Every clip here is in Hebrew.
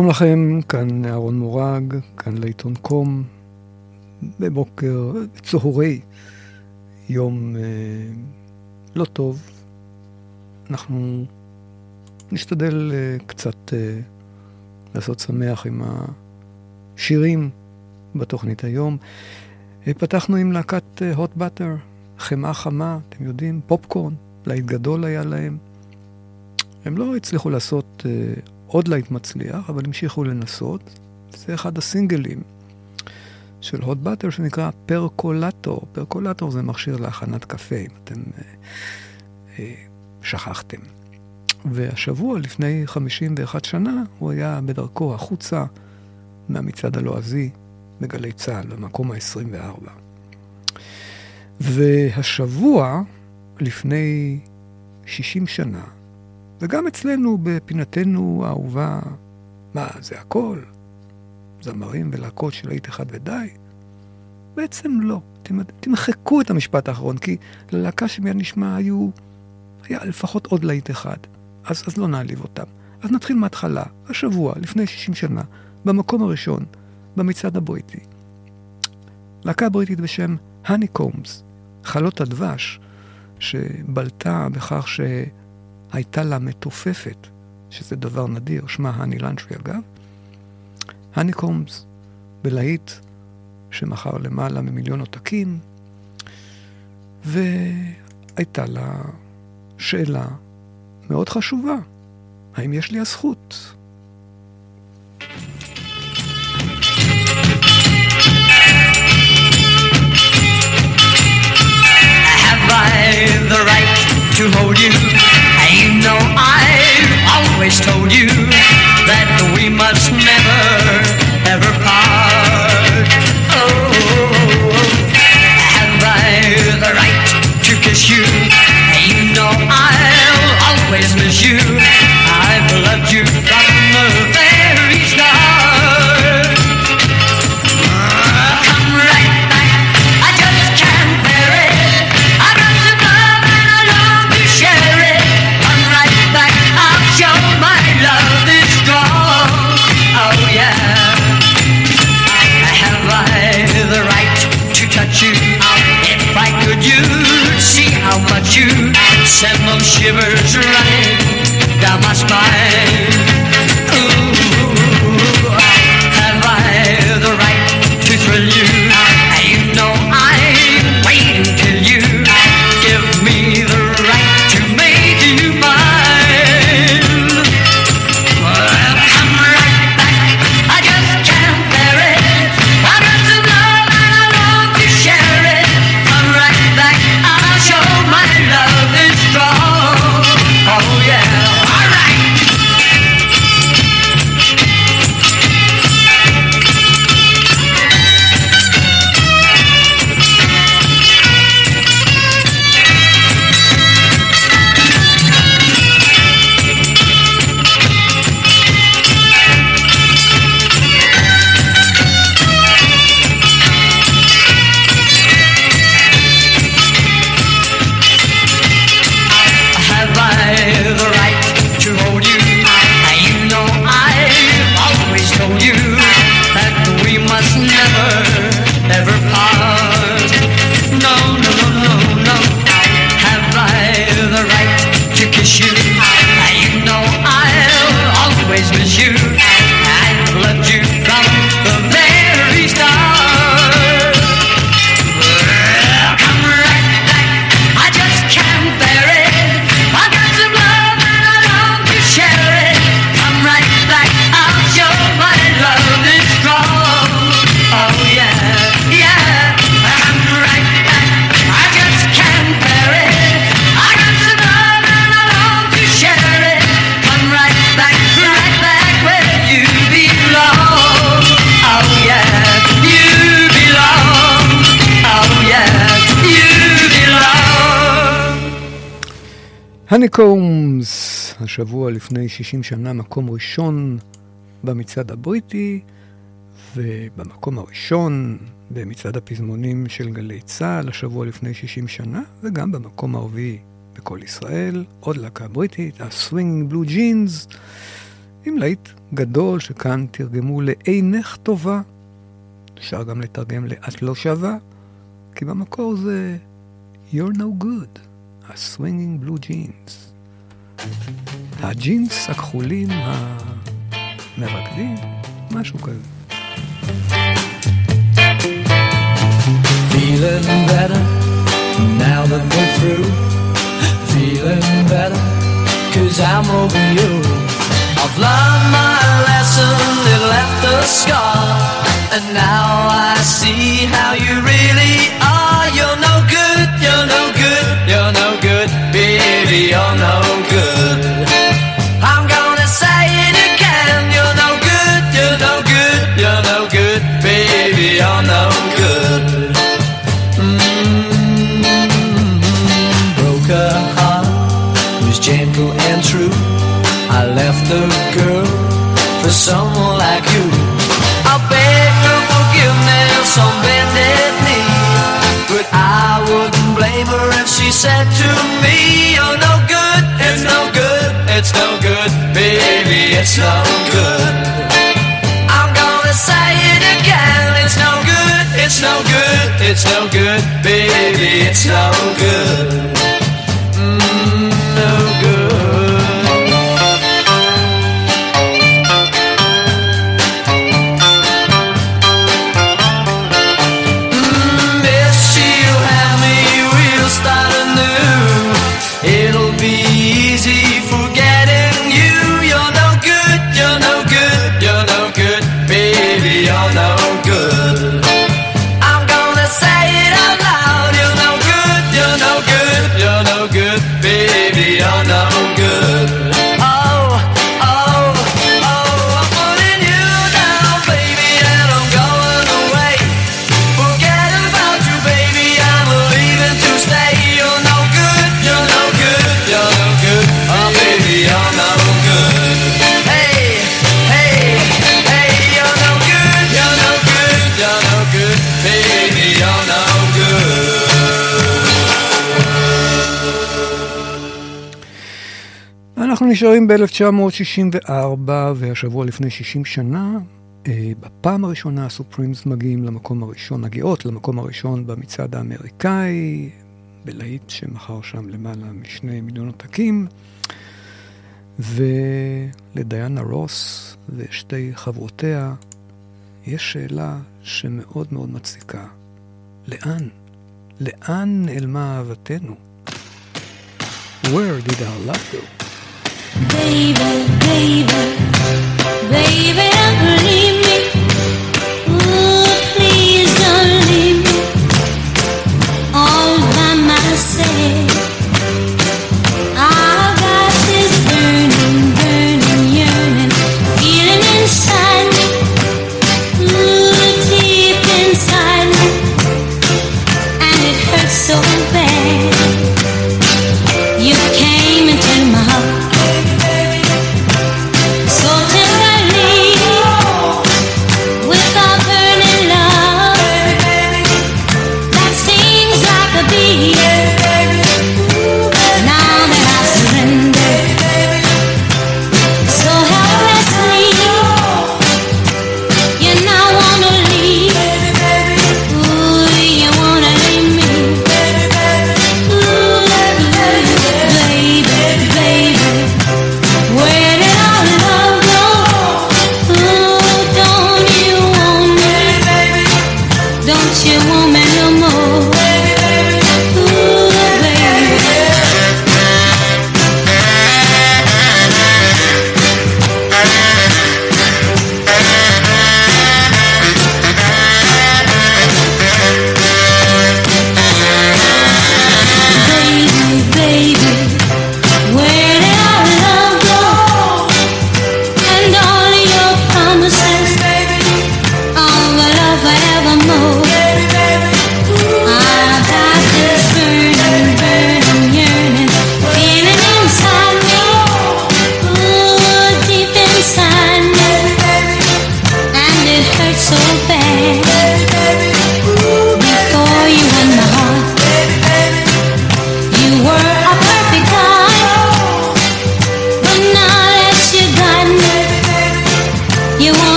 שלום לכם, כאן אהרון מורג, כאן לעיתון קום, בבוקר צהרי, יום אה, לא טוב. אנחנו נשתדל אה, קצת אה, לעשות שמח עם השירים בתוכנית היום. אה, פתחנו עם להקת הוט uh, באטר, חמאה חמה, אתם יודעים, פופקורן, להיט גדול היה להם. הם לא הצליחו לעשות uh, עוד להיט מצליח, אבל המשיכו לנסות. זה אחד הסינגלים של הוט באטר שנקרא פרקולטור. פרקולטור זה מכשיר להכנת קפה, אם אתם uh, uh, שכחתם. והשבוע, לפני 51 שנה, הוא היה בדרכו החוצה מהמצעד הלועזי בגלי צה"ל, במקום ה-24. והשבוע, לפני 60 שנה, וגם אצלנו בפינתנו האהובה, מה, זה הכל? זמרים ולהקות של להיט אחד ודי? בעצם לא. תמחקו את המשפט האחרון, כי ללהקה שמיד נשמע היו, היה לפחות עוד להיט אחד. אז, אז לא נעליב אותם. אז נתחיל מההתחלה, השבוע, לפני 60 שנה, במקום הראשון, במצעד הבריטי. להקה בריטית בשם האני קומס, חלות הדבש, שבלטה בכך שהייתה לה מתופפת, שזה דבר נדיר, שמה האני לנטרי אגב. האני קומס, בלהיט שמכר למעלה ממיליון עותקים, והייתה לה שאלה מאוד חשובה, האם יש לי הזכות? Have I the right to hold you always told you that we must never, ever part. הוניקומס, השבוע לפני 60 שנה מקום ראשון במצעד הבריטי, ובמקום הראשון במצעד הפזמונים של גלי צה"ל, השבוע לפני 60 שנה, וגם במקום הרביעי בקול ישראל, עוד להקה בריטית, הסווינג בלו ג'ינס, עם להיט גדול שכאן תרגמו לעינך טובה", אפשר גם לתרגם ל"את לא שווה", כי במקור זה "You're no good". הסווינגינג בלו ג'ינס. הג'ינס הכחולים המרקדים, משהו כזה. Feeling better now that we're through. Feeling I'm over you. I've learned my lesson, it left a scar. And now I see how you really are. You're it's no good. I'm gonna say it again, it's no good, it's no good, it's no good, baby, it's no good. אנחנו נשארים ב-1964, והשבוע לפני 60 שנה, אה, בפעם הראשונה הסופרימס מגיעים למקום הראשון, מגיעות למקום הראשון במצעד האמריקאי, בלהיט שמכר שם למעלה משני מיליון עותקים, ולדיאנה רוס ושתי חברותיה יש שאלה שמאוד מאוד מציקה. לאן? לאן נעלמה אהבתנו? Where did our love go? Baby, baby, baby, leave me. hombre no.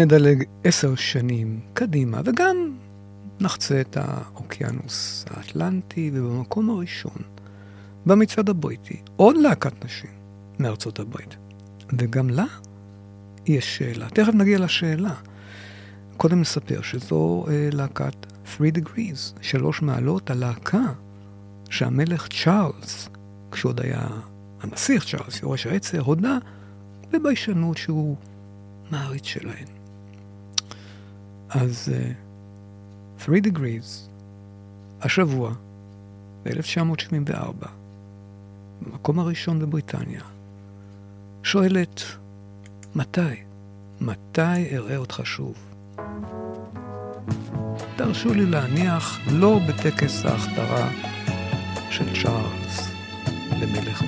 נדלג עשר שנים קדימה, וגם נחצה את האוקיינוס האטלנטי, ובמקום הראשון, במצעד הבריטי, עוד להקת נשים מארצות הברית. וגם לה יש שאלה. תכף נגיע לשאלה. קודם נספר שזו אה, להקת 3 Degrees, שלוש מעלות, הלהקה שהמלך צ'ארלס, כשעוד היה הנסיך צ'ארלס, יורש העצר, הודה בביישנות שהוא מעריץ שלהן. אז uh, 3 Degrees, השבוע, ב-1974, במקום הראשון בבריטניה, שואלת, מתי? מתי אראה אותך שוב? תרשו לי להניח, לא בטקס ההכתרה של צ'ארלס למלך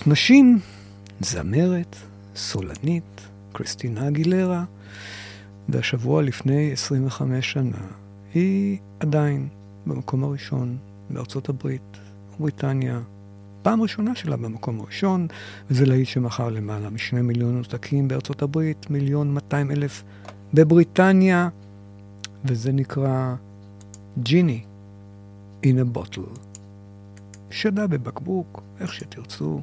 זאת נשים, זמרת, סולנית, קריסטינה אגילרה, והשבוע לפני 25 שנה היא עדיין במקום הראשון בארצות הברית, בריטניה. פעם ראשונה שלה במקום הראשון, וזה להיט שמכר למעלה משני מיליון עותקים בארצות הברית, מיליון 200 אלף בבריטניה, וזה נקרא ג'יני in a bottle. שדה בבקבוק, איך שתרצו.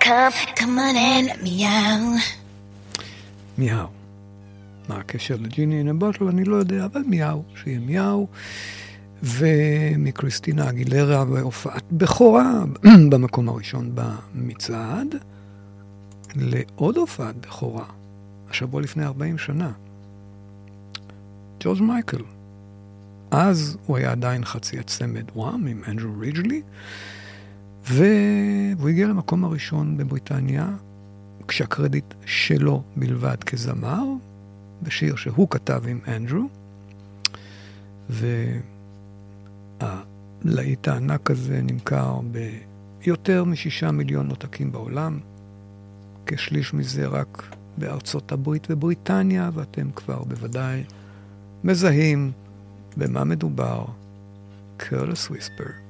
come, come, on and מיהו. מיהו. מה הקשר לג'יני אין הבוטל? אני לא יודע, אבל מיהו, שיהיה מיהו. ומקריסטינה אגילרה בהופעת בכורה במקום הראשון במצעד, לעוד הופעת בכורה, השבוע לפני 40 שנה. ג'ורג' מייקל. אז הוא היה עדיין חצי הצמד וואם עם אנדרו ריג'לי. והוא הגיע למקום הראשון בבריטניה, כשהקרדיט שלו בלבד כזמר, בשיר שהוא כתב עם אנדרו. והלהיט הענק הזה נמכר ביותר משישה מיליון עותקים בעולם, כשליש מזה רק בארצות הברית ובריטניה, ואתם כבר בוודאי מזהים במה מדובר. קרלס וויספר.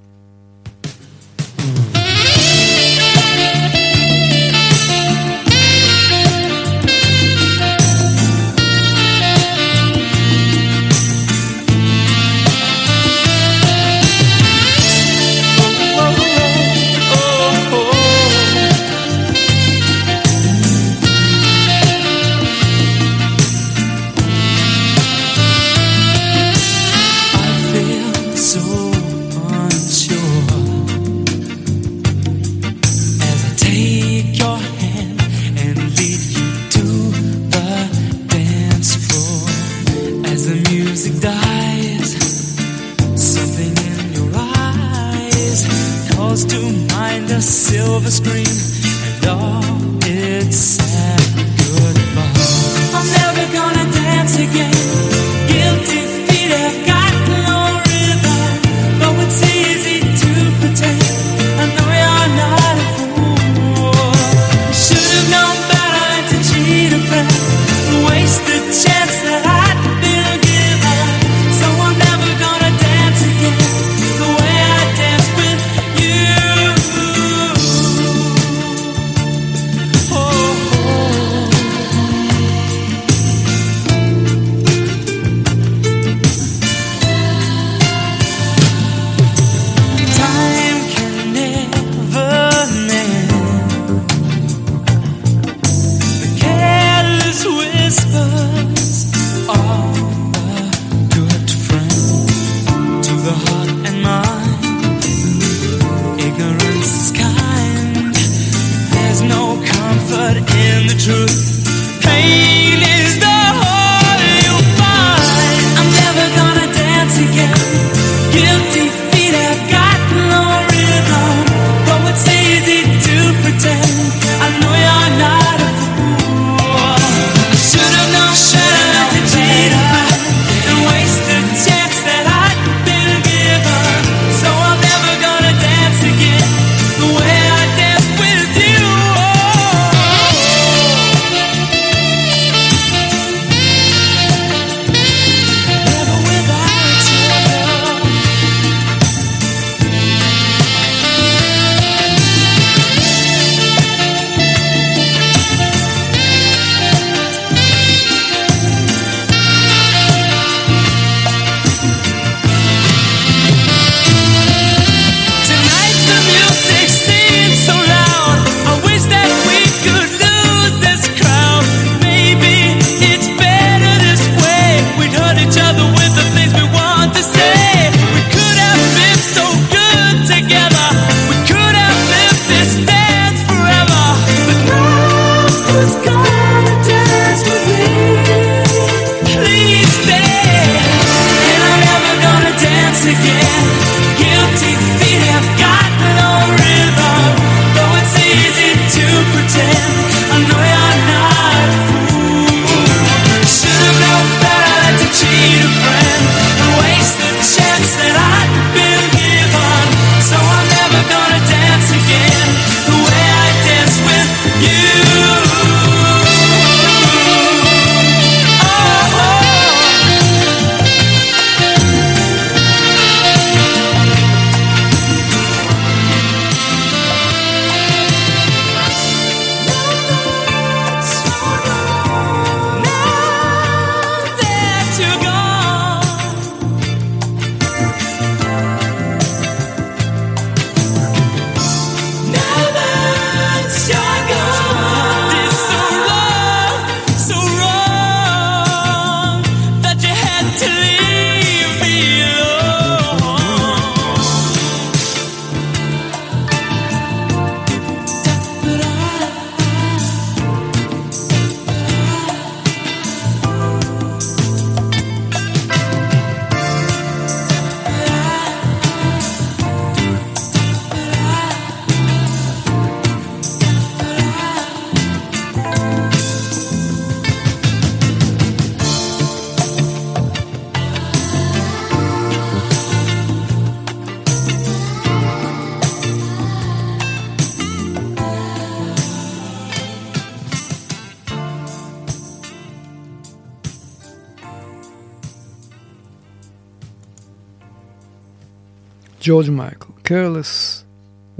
ג'ורג' מייקל, Careless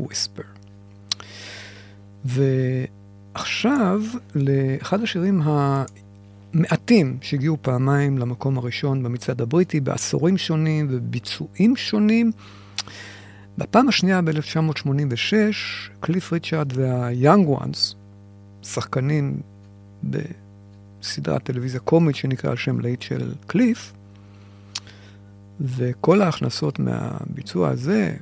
Whisper. ועכשיו לאחד השירים המעטים שהגיעו פעמיים למקום הראשון במצעד הבריטי בעשורים שונים וביצועים שונים. בפעם השנייה ב-1986, קליף ריצ'ארד וה-Young Ones, שחקנים בסדרת טלוויזיה קומית שנקרא על שם להיט של קליף, וכל ההכנסות מהביצוע הזה,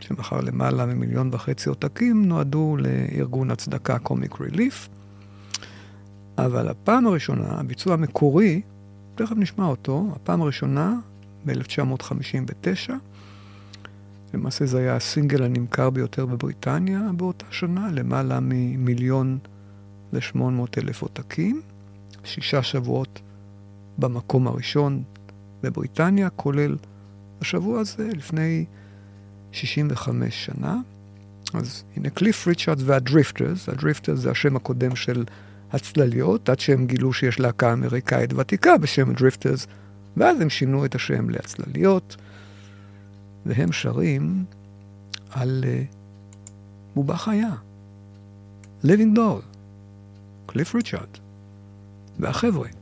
שמכר למעלה ממיליון וחצי עותקים, נועדו לארגון הצדקה קומיק ריליף. אבל הפעם הראשונה, הביצוע המקורי, תכף נשמע אותו, הפעם הראשונה ב-1959, למעשה זה היה הסינגל הנמכר ביותר בבריטניה באותה שנה, למעלה ממיליון ושמונה מאות אלף עותקים, שישה שבועות במקום הראשון בבריטניה, כולל השבוע הזה לפני 65 שנה. אז הנה קליף ריצ'ארד והדריפטרס, הדריפטרס זה השם הקודם של הצלליות, עד שהם גילו שיש להקה אמריקאית ותיקה בשם הדריפטרס, ואז הם שינו את השם להצלליות, והם שרים על uh, בובה חיה, living doll, קליף ריצ'ארד, והחבר'ה.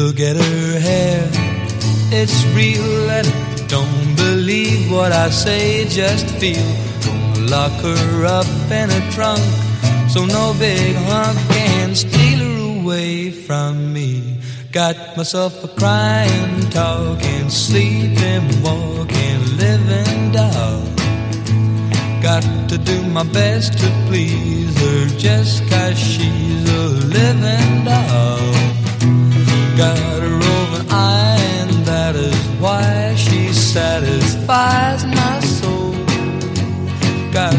look at her hair. It's real, and if you don't believe what I say, just feel. Lock her up in a trunk, so no big hunk can steal her away from me. Got myself a crying, talking, sleeping, walking, living doll. Got to do my best to please her just 'cause she's a living doll. Got a roving eye, and that is why she satisfies my soul. Got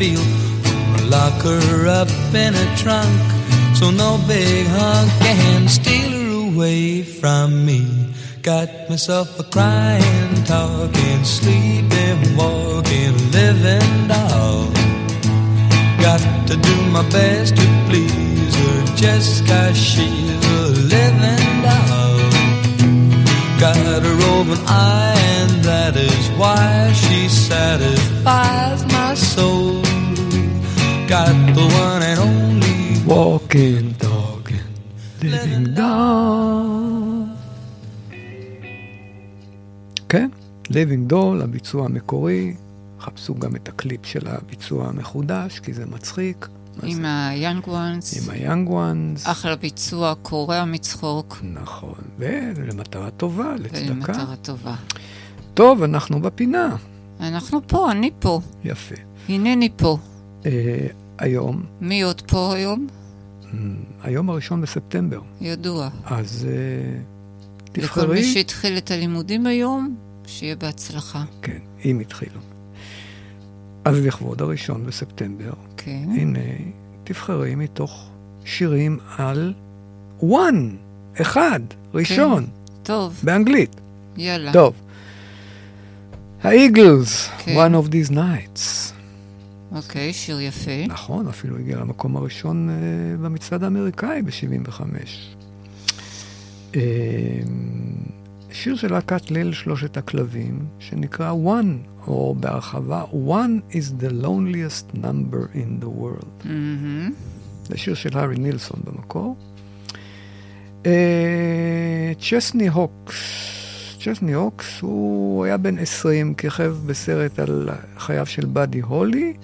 feel. Gonna lock her up in a trunk, so no big hunk can steal her away from me. Got myself a crying, talking, sleeping, walking, living doll. Got to do my best to please her just 'cause she's a living doll. Got a roving eye, and that is why she satisfies my soul. Got the one and only Walking, talking, living doll. כן, living doll, הביצוע המקורי. חפשו גם את הקליפ של הביצוע המחודש, כי זה מצחיק. עם? ה-young ones, עם ה-young ones. אחלה ביצוע, קורע מצחוק, נכון, ולמטרה טובה, לצדקה. ולמטרה טובה. טוב, אנחנו בפינה. אנחנו פה, אני פה. יפה. הנני פה. אה, היום, מי עוד פה היום? מ, היום הראשון בספטמבר, ידוע. אז אה, לכל מי תבחרי. שהתחיל את הלימודים היום, שיהיה בהצלחה. כן, אם התחילו. אז לכבוד הראשון בספטמבר, כן. הנה, תבחרי מתוך שירים על one, אחד, ראשון, טוב, באנגלית. יאללה. טוב. האיגלס, כן. one of these nights. אוקיי, שיר יפה. נכון, אפילו הגיע למקום הראשון אה, במצעד האמריקאי ב-75. אה, שיר של להקת ליל שלושת הכלבים, שנקרא One, או בהרחבה One is the loneliest number in the world. מהמם. זה שיר של הארי נילסון במקור. צ'סני הוקס, צ'סני הוקס, הוא היה בן 20, כיכב בסרט על חייו של באדי הולי,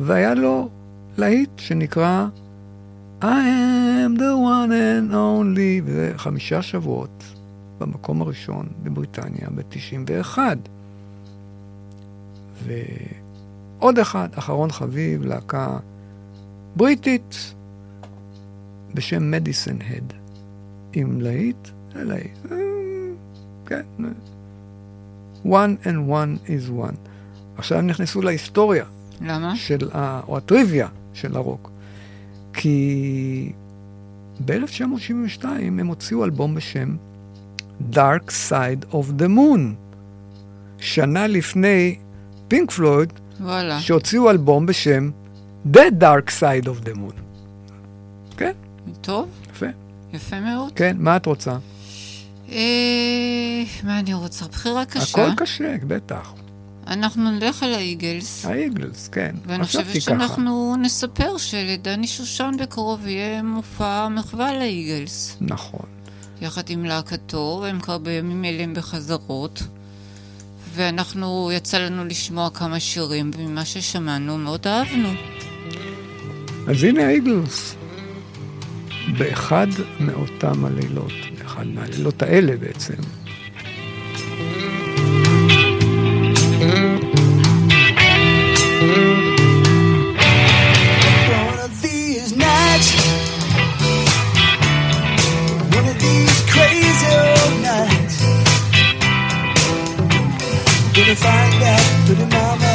והיה לו להיט שנקרא I am the one and only, וזה חמישה שבועות במקום הראשון בבריטניה ב-91. ועוד אחד, אחרון חביב, להקה בריטית בשם מדיסן הד, עם להיט, זה להיט, אה, כן, אה, one and one is one. עכשיו הם נכנסו להיסטוריה למה? של ה... או הטריוויה של הרוק. כי ב-1972 הם הוציאו אלבום בשם Dark Side of the Moon. שנה לפני פינק פלויד, וואלה. שהוציאו אלבום בשם The Dark Side of the Moon. כן, טוב, יפה. יפה מאוד. כן, מה את רוצה? אה, מה אני רוצה? בחירה קשה. הכל קשה, בטח. אנחנו נלך על האיגלס, האיגלס, כן. ואני חושבת חשבתי ככה. שאנחנו נספר שלדני שושן בקרוב יהיה מופע מחווה לאיגלס. נכון. יחד עם להקתו, והם כבר בימים אלה הם בחזרות. ואנחנו, יצא לנו לשמוע כמה שירים, וממה ששמענו מאוד אהבנו. אז הנה האיגלס. באחד מאותם הלילות, באחד מהלילות האלה בעצם. Find out, pretty mama,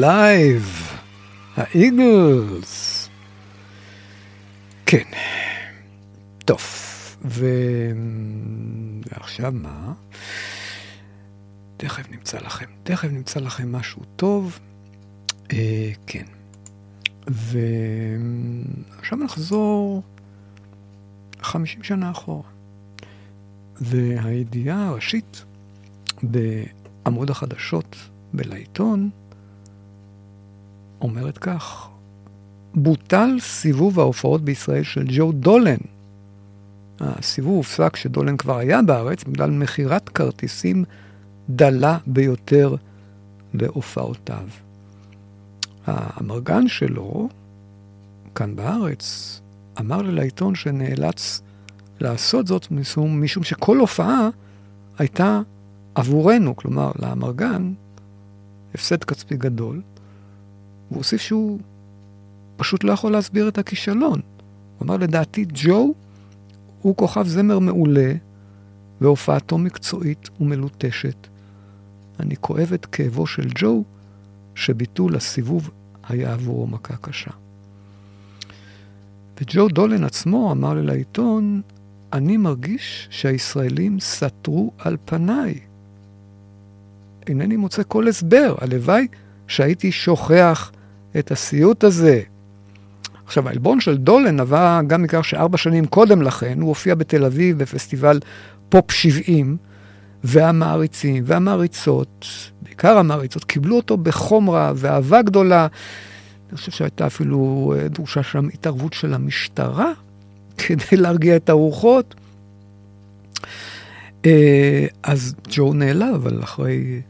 live, ה Eagles. כן. טוב, ו... ועכשיו מה? תכף נמצא לכם, תכף נמצא לכם משהו טוב. אה, כן. ועכשיו נחזור 50 שנה אחורה. והידיעה הראשית בעמוד החדשות בלעיתון אומרת כך: בוטל סיבוב ההופעות בישראל של ג'ו דולן. הסיבוב הופסק כשדולן כבר היה בארץ בגלל מכירת כרטיסים דלה ביותר להופעותיו. האמרגן שלו, כאן בארץ, אמר לי לעיתון שנאלץ לעשות זאת משום, משום שכל הופעה הייתה עבורנו, כלומר לאמרגן, הפסד כספי גדול. הוא הוסיף שהוא פשוט לא יכול להסביר את הכישלון. הוא אמר, לדעתי, ג'ו הוא כוכב זמר מעולה, והופעתו מקצועית ומלוטשת. אני כואב את כאבו של ג'ו, שביטול הסיבוב היה עבורו מכה קשה. וג'ו דולן עצמו אמר לי לעיתון, אני מרגיש שהישראלים סתרו על פניי. אינני מוצא כל הסבר, הלוואי שהייתי שוכח את הסיוט הזה. עכשיו, העלבון של דולן נבע גם מכך שארבע שנים קודם לכן הוא הופיע בתל אביב בפסטיבל פופ 70, והמעריצים והמעריצות, בעיקר המעריצות, קיבלו אותו בחום רב ואהבה גדולה. אני חושב שהייתה אפילו אה, דרושה שם התערבות של המשטרה כדי להרגיע את הרוחות. אה, אז ג'ו נעלב, אבל אחרי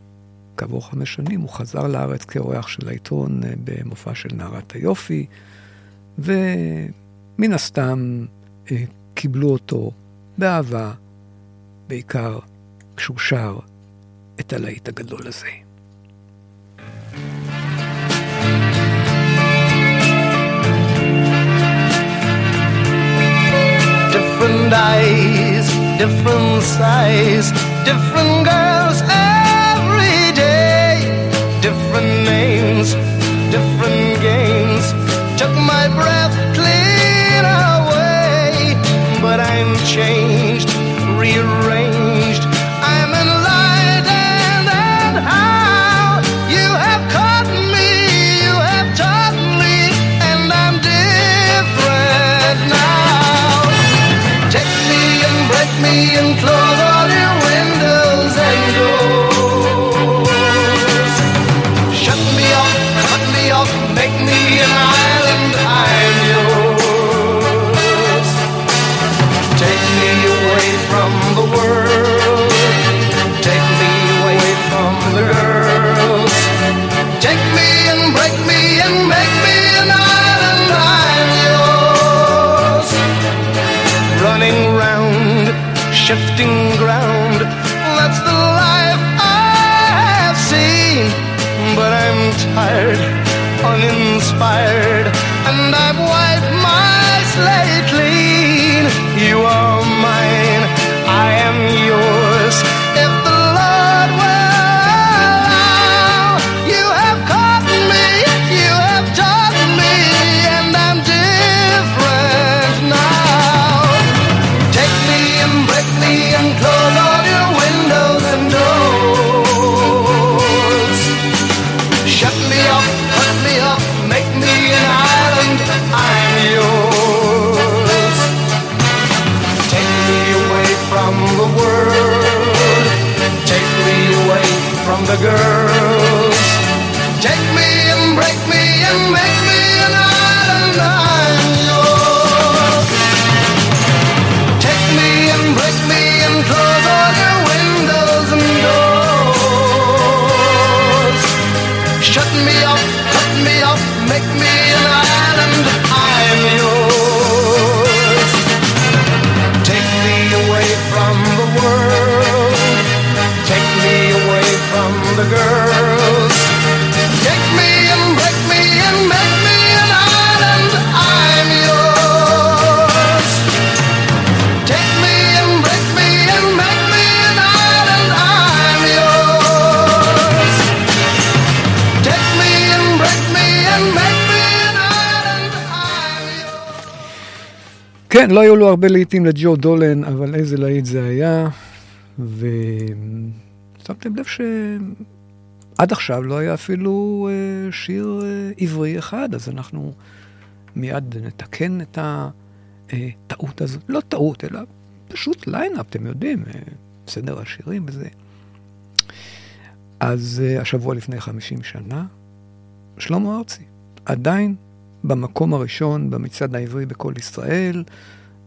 כעבור חמש שנים הוא חזר לארץ כאורח של העיתון אה, במופע של נערת היופי, ומן הסתם אה, קיבלו אותו באהבה, בעיקר כשהוא שר את הלהיט הגדול הזה. different eyes, different size, different girls different games. Took my breath clean away, but I'm changed, rearranged. Shifting ground. That's the life I have seen. But I'm tired, כן, לא היו לו הרבה להיטים לג'ו דולן, אבל איזה להיט זה היה. ושמתם לב שעד עכשיו לא היה אפילו אה, שיר אה, עברי אחד, אז אנחנו מיד נתקן את הטעות הזאת. לא טעות, אלא פשוט lineup, אתם יודעים, אה, סדר השירים וזה. אז אה, השבוע לפני 50 שנה, שלמה ארצי, עדיין במקום הראשון במצעד העברי בכל ישראל,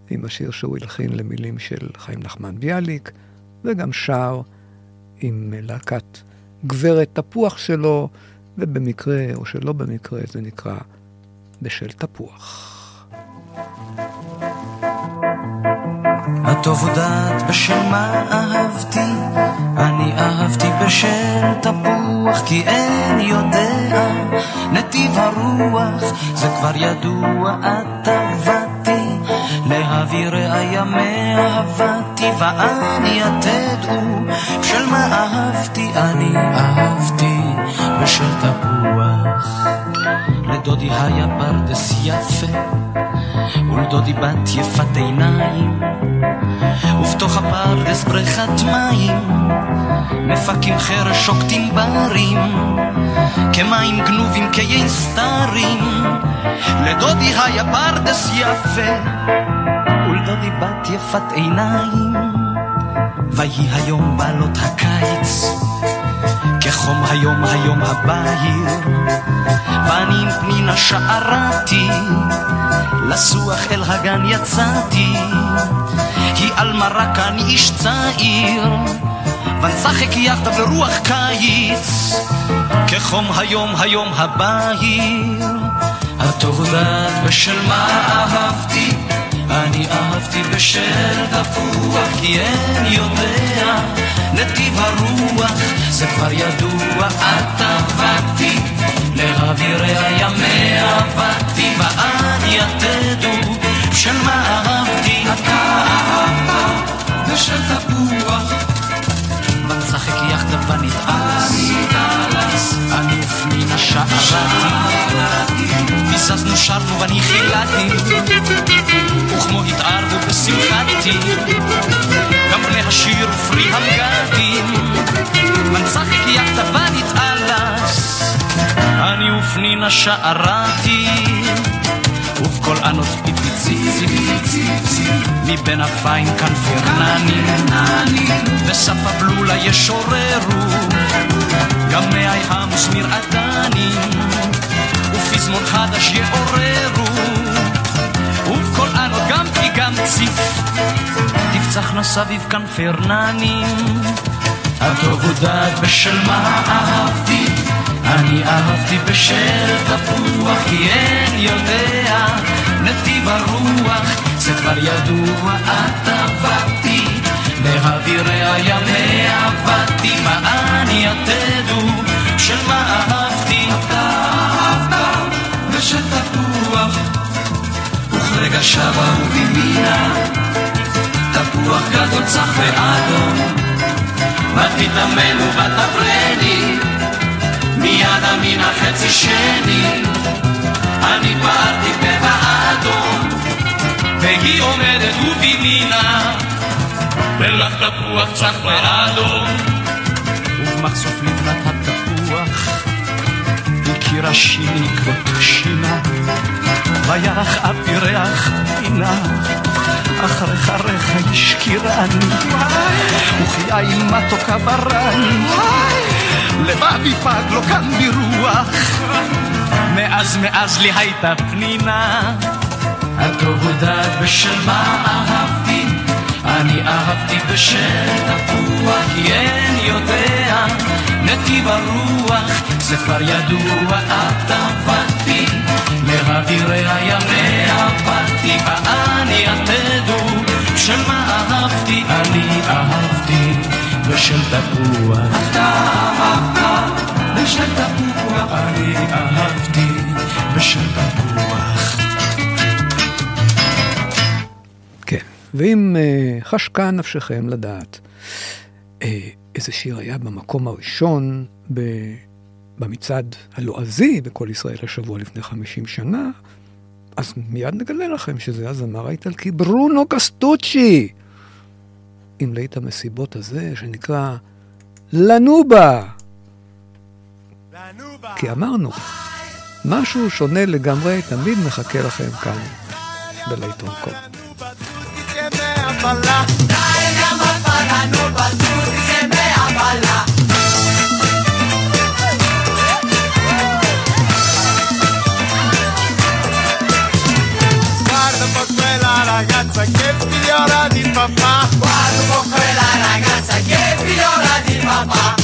עם השיר שהוא הלחין למילים של חיים נחמן ביאליק, וגם שר עם להקת גברת תפוח שלו, ובמקרה או שלא במקרה זה נקרא בשל תפוח. הטוב הודעת בשל מה אהבתי, אני אהבתי בשל תפוח, כי אין יודע. נתיב הרוח, זה כבר ידוע, את עבדתי, להביא ראיה מאהבתי, ואני תדעו, בשל מה אהבתי, אני אהבתי בשל תפוח. לדודי היה פרדס יפה, ולדודי בת יפת עיניים, ובתוך הפרדס בריכת מים, מפקים חרש שוקטים ברים, כמים גנובים כיין סתרים. לדודי היה פרדס יפה, ולדודי בת יפת עיניים, ויהי היום בעלות הקיץ. כחום היום היום הבהיר, ואני עם פנינה שערתי, לסוח אל הגן יצאתי, היא על מרק אני איש צעיר, ונשחק יחדיו לרוח קיץ, כחום היום היום הבהיר, הטוב הודעת בשל מה אהבתי, אני אהבתי בשל תפוח, כי אין יודע נתיב הרוח, זה כבר ידוע, את עבדתי, להביא ראיה מאהבתי, שערתי, ובקול ענות פיפי ציפי, מבין אפיים כנפי רנני, וסף הבלולה ישוררו, גם מאי המוס מרעדנים, ופזמון חדש יעוררו, ובקול ענות גם פי גם ציף, תפצחנה סביב כנפי רננים, הטוב הודעת בשל מה אהבתי, אני אהבתי בשל תפוח, כי אין יודע נתיב הרוח, זה כבר ידוע, את עבדתי, להביא ראיה מאהבתי, מה אני תדעו, של מה אהבתי, אתה אהבת בשל תפוח, וכרגע שבה ובימינה, תפוח גדול צח ואדום, ותתאמן ותפרני, מיד המין החצי שני, אני פעלתי בבאדום, והיא עומדת ובימינה, ולך תפוח צח ואדום, ובמחשוף נבלת התפוח, הכירה שיני כבוד שינה, וירח אבי ריח פינה, אחריך ריח השקירני, וחיי מתוק עברני, לבבי פג לא קם ברוח, מאז מאז לי הייתה פנינה, הטוב הודעת בשל מה אהבתי, אני אהבתי בשל תפוח, כי אין יודע. נתיב הרוח, זה כבר ידוע, את עבדתי, להביא ראיה מאהבתי, ואני תדעו, של מה אהבתי, אני אהבתי בשל תפוח. אתה אהבת בשל תפוח, אני אהבתי בשל תפוח. כן, ואם uh, חשקה נפשכם לדעת uh, איזה שיר היה במקום הראשון ב, במצעד הלועזי בכל ישראל השבוע לפני 50 שנה, אז מיד נגלה לכם שזה הזמר האיטלקי ברונו קסטוצ'י, עם להיט המסיבות הזה, שנקרא לנובה. כי אמרנו, משהו שונה לגמרי תמיד מחכה לכם כאן בלייטון קום. Ragazza che figliola di papà Baba.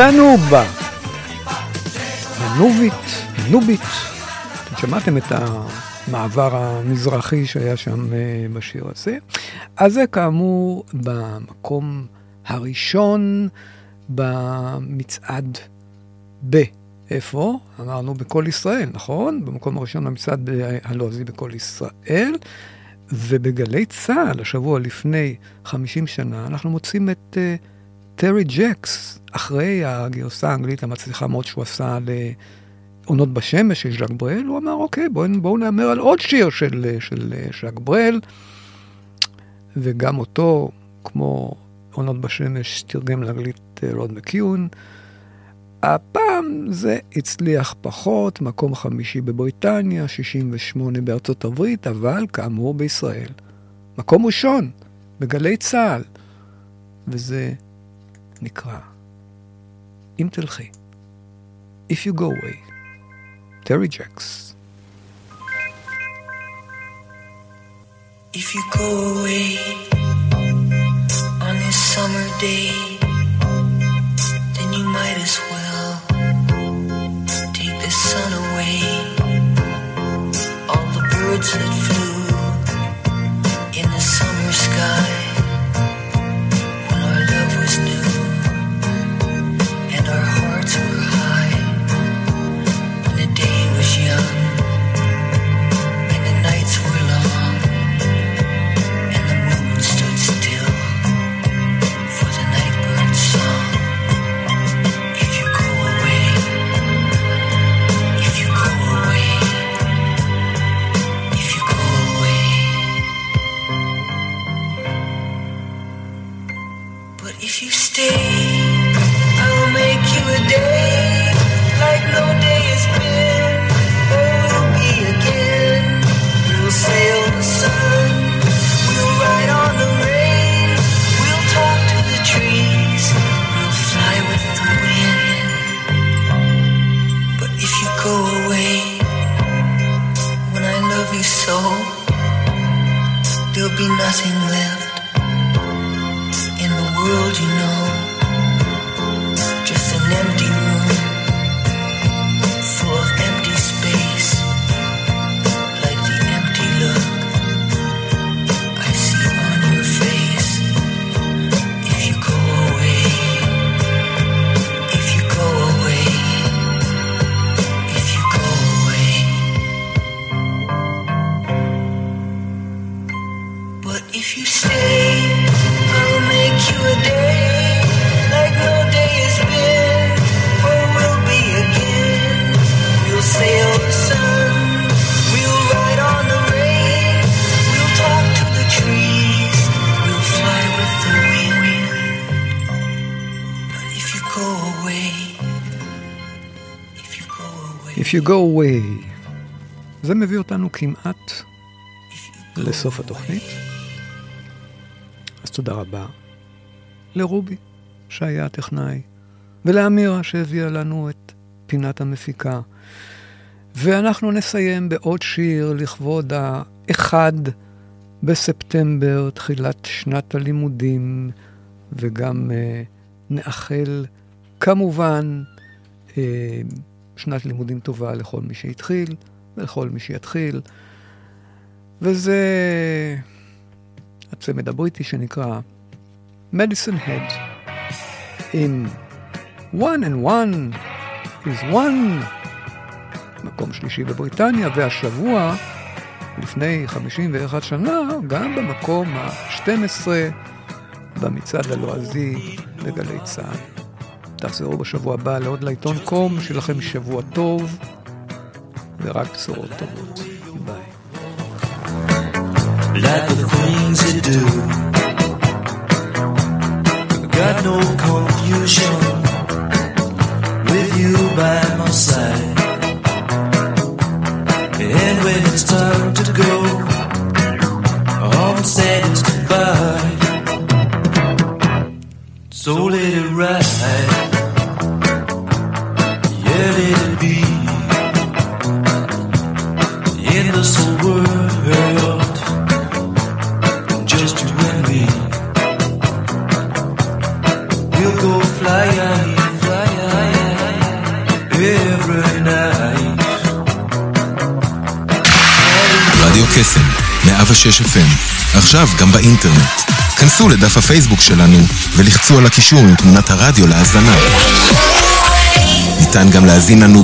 לנובה. הנובית, הנובית. אתם שמעתם את המעבר המזרחי שהיה שם אה, בשיר הזה. אז זה כאמור במקום הראשון במצעד ב... איפה? אמרנו בכל ישראל, נכון? במקום הראשון במצעד הלועזי בכל ישראל. ובגלי צה"ל, השבוע לפני 50 שנה, אנחנו מוצאים את אה, טרי ג'קס, אחרי הגרסה האנגלית המצליחה מאוד שהוא עשה לעונות בשמש של ז'אק ברל, הוא אמר, אוקיי, בואו בוא נאמר על עוד שיר של, של ז'אק ברל, וגם אותו, כמו עונות בשמש, תרגם לאנגלית אה, רוד מקיון. הפעם זה הצליח פחות, מקום חמישי בבריטניה, 68 בארצות הברית, אבל כאמור בישראל. מקום ראשון, בגלי צה"ל, וזה נקרא אם תלכי. If you go away. טרי ג'קס. If you go away on this summer day, then you might as well take the sun away. All the birds that flew You go away. זה מביא אותנו כמעט לסוף התוכנית. אז תודה רבה לרובי, שהיה הטכנאי, ולאמירה שהביאה לנו את פינת המפיקה. ואנחנו נסיים בעוד שיר לכבוד האחד בספטמבר, תחילת שנת הלימודים, וגם אה, נאחל כמובן אה, שנת לימודים טובה לכל מי שהתחיל ולכל מי שיתחיל. וזה הצמד הבריטי שנקרא Medicine Head עם One and One is One, מקום שלישי בבריטניה, והשבוע, לפני 51 שנה, גם במקום ה-12 במצעד הלועזי בגלי צה"ל. תחזרו בשבוע הבא לעוד לעיתון קום, שיהיה לכם שבוע טוב ורק בשורות טובות. ביי. like the things you do. Got no confusion with you by my side. And when it's time to go, all I'm saying is goodbye. So let it ride. Be. In world just me. Go fly high, fly high every night. רדיו קסם, 106 FM, עכשיו גם באינטרנט. כנסו לדף הפייסבוק שלנו ולחצו על הקישור עם תמונת הרדיו להאזנה. ניתן גם להזין לנו